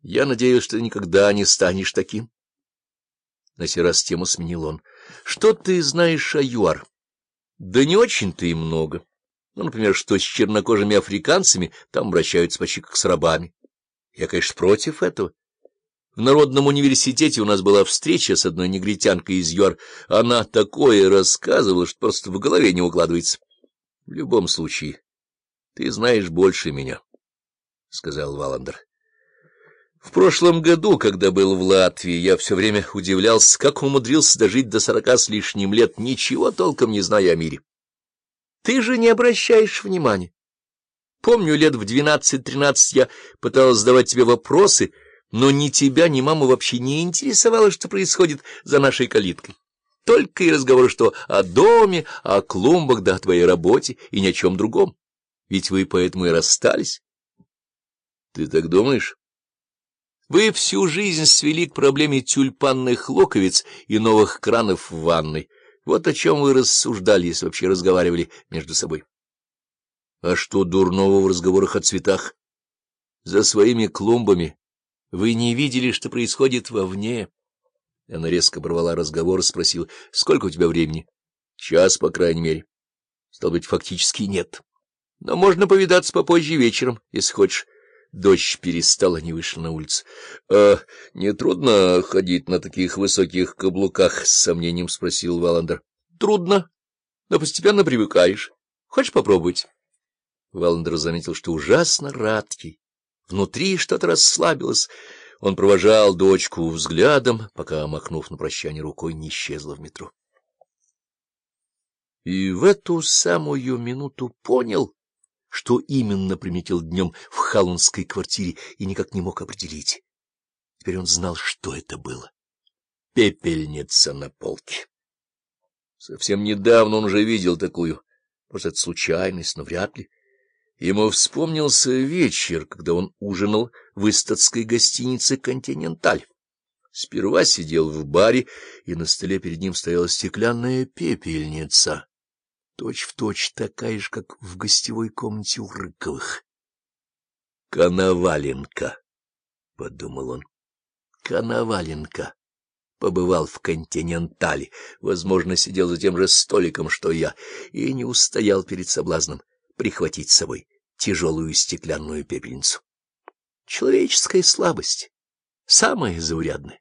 Я надеюсь, что никогда не станешь таким. На сей раз тему сменил он. — Что ты знаешь о ЮАР? — Да не очень-то и много. Ну, например, что с чернокожими африканцами там обращаются почти как с рабами. Я, конечно, против этого. В Народном университете у нас была встреча с одной негритянкой из ЮАР. Она такое рассказывала, что просто в голове не укладывается. В любом случае, ты знаешь больше меня, — сказал Валандер. В прошлом году, когда был в Латвии, я все время удивлялся, как умудрился дожить до сорока с лишним лет, ничего толком не зная о мире. Ты же не обращаешь внимания. Помню, лет в двенадцать-тринадцать я пыталась задавать тебе вопросы, но ни тебя, ни маму вообще не интересовало, что происходит за нашей калиткой. Только и разговоры, что о доме, о клумбах, да о твоей работе и ни о чем другом. Ведь вы поэтому и расстались. Ты так думаешь? Вы всю жизнь свели к проблеме тюльпанных локовиц и новых кранов в ванной. Вот о чем вы рассуждали, если вообще разговаривали между собой. А что дурного в разговорах о цветах? За своими клумбами вы не видели, что происходит вовне? Она резко оборвала разговор и спросила, сколько у тебя времени? Час, по крайней мере. Стало быть, фактически нет. Но можно повидаться попозже вечером, если хочешь. Дождь перестал, они вышли на улицу. — А не трудно ходить на таких высоких каблуках? — с сомнением спросил Валандер. — Трудно, но постепенно привыкаешь. Хочешь попробовать? Валандер заметил, что ужасно рад ей. Внутри что-то расслабилось. Он провожал дочку взглядом, пока, махнув на прощание рукой, не исчезла в метро. И в эту самую минуту понял что именно приметил днем в халунской квартире, и никак не мог определить. Теперь он знал, что это было. Пепельница на полке. Совсем недавно он уже видел такую. Может, это случайность, но вряд ли. Ему вспомнился вечер, когда он ужинал в истатской гостинице «Континенталь». Сперва сидел в баре, и на столе перед ним стояла стеклянная пепельница точь-в-точь точь такая же, как в гостевой комнате у Рыковых. «Коноваленко», — подумал он, — «Коноваленко». Побывал в «Континентале», возможно, сидел за тем же столиком, что я, и не устоял перед соблазном прихватить с собой тяжелую стеклянную пепельницу. Человеческая слабость, самая заурядная.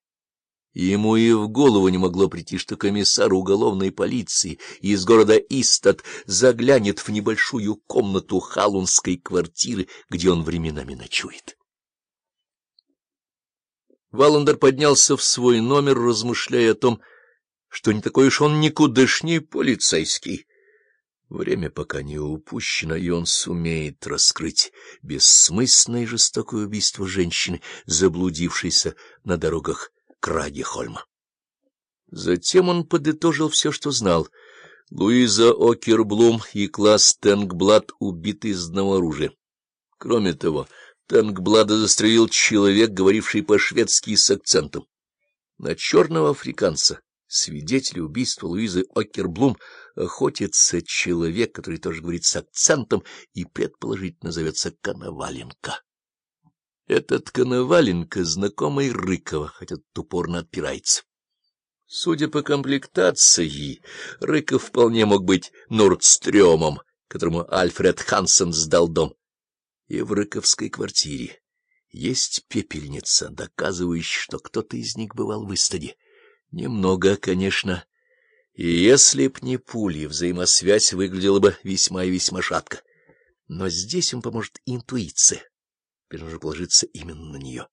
Ему и в голову не могло прийти, что комиссар уголовной полиции из города Истат заглянет в небольшую комнату халунской квартиры, где он временами ночует. Валандер поднялся в свой номер, размышляя о том, что не такой уж он никудышний полицейский. Время пока не упущено, и он сумеет раскрыть бессмысленное и жестокое убийство женщины, заблудившейся на дорогах Краги Хольма. Затем он подытожил все, что знал. Луиза Окерблум и класс Тенгблад убиты из одного оружия. Кроме того, Тенгблада застрелил человек, говоривший по-шведски с акцентом. На черного африканца, свидетеля убийства Луизы Окерблум, охотится человек, который тоже говорит с акцентом и предположительно зовется Коноваленко. Этот Коноваленко знакомый Рыкова, хотя упорно отпирается. Судя по комплектации, Рыков вполне мог быть Нордстрёмом, которому Альфред Хансен сдал дом. И в Рыковской квартире есть пепельница, доказывающая, что кто-то из них бывал в Истаде. Немного, конечно. И если б не пули, взаимосвязь выглядела бы весьма и весьма шатко. Но здесь им поможет интуиция. Теперь нужно положиться именно на нее.